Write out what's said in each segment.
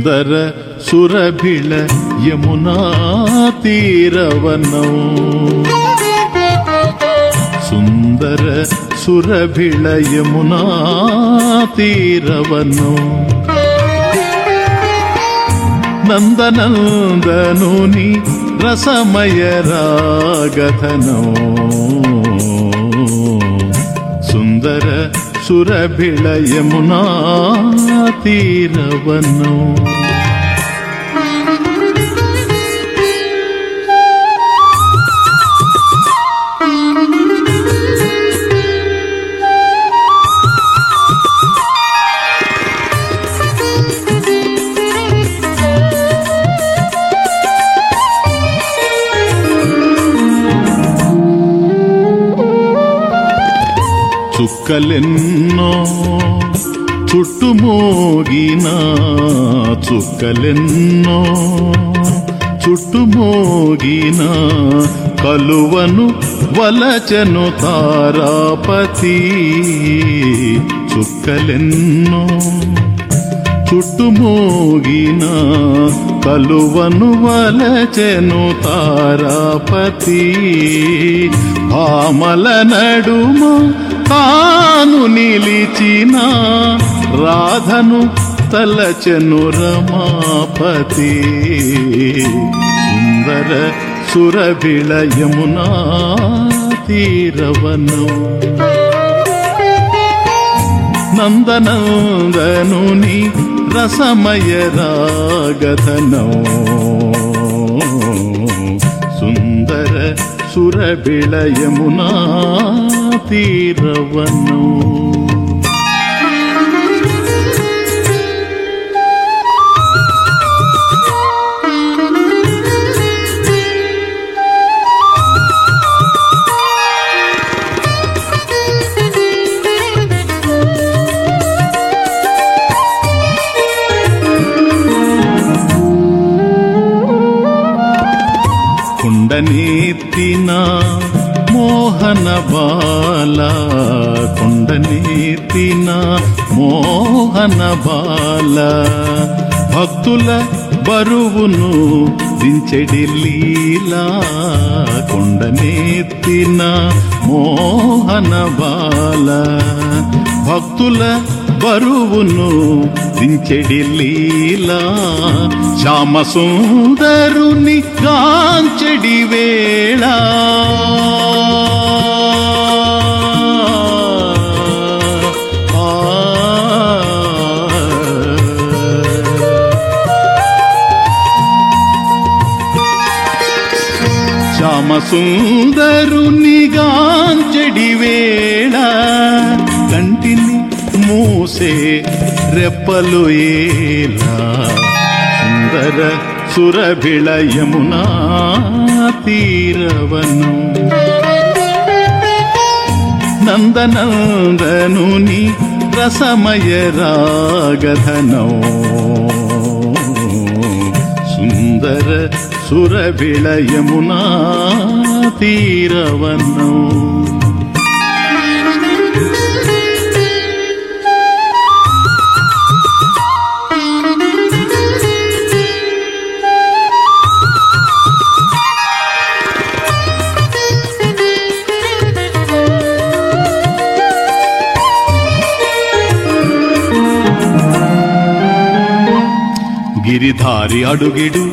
సుందర సురభిళ యమునా తీరవనం సుందర సురభిళ యమునా తీరవనం నందనందనుని రసమయ రాగధనో సుందర సురభిళ యమునా తీరవనో. చుక్కలెన్నో చుట్టుమోగిన చుక్కలెన్నో చుట్టుమోగిన కలువను వలచను తారాపతి. చుక్కలెన్నో చుట్టుమోగిన కలువను వలచెను తారాపతి. భామల నడుమ తాను నిలిచిన రాధను తలచను రమాపతి. సుందర సురభిళ యమునా తీరవనం నందనందనుని రసమయ రాగధనో సుందర సురభిళయమునా తీరవనో. కుండనీతిన మోహన బాల కొండనీతిన మోహన బాల భక్తుల బరువును దించెడి లీలా కుండనీతిన మోహన బాల భక్తుల బరువును దించెడి లీలా శ్యామ సుందరుని కాంచెడి వేళ శ్యామ సుందరుని గాంచెడి వేళ కంటిని మూసే రెప్పలు ఏలా సుందర సురభిళయమునా తీరవను. నందనందనుని రసమయ రాగధనో. సుందర సురభిళయమునా యమునా గిరిధారి అడుగిడు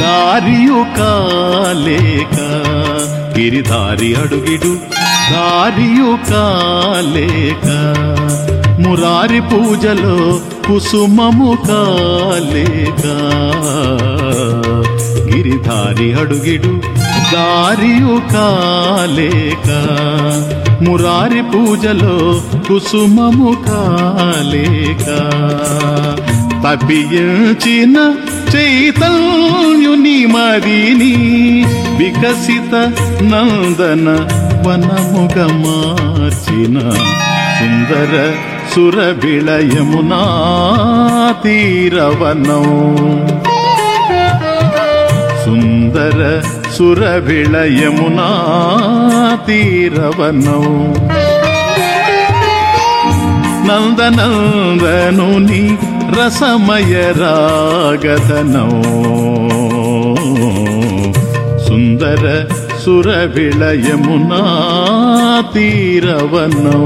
దారియు కాలేక గిరిధారి అడుగిడు దారియు కాలేక మురారి పూజలో కుసుమము కాలేక గిరిధారి అడుగిడు దారియు కాలేక మురారి పూజలో కుసుమము కాలేక తప్పించిన చైతన్యుని మదిని వికసిత నందన వనముగ మార్చిన సుందర సురబిళ యమునా తీరవనం. సుందర సురబిళ యమునా తీరవనం నందనందనుని రసమయ రాగధనో సుందర సురవిళయమునా తీరవనో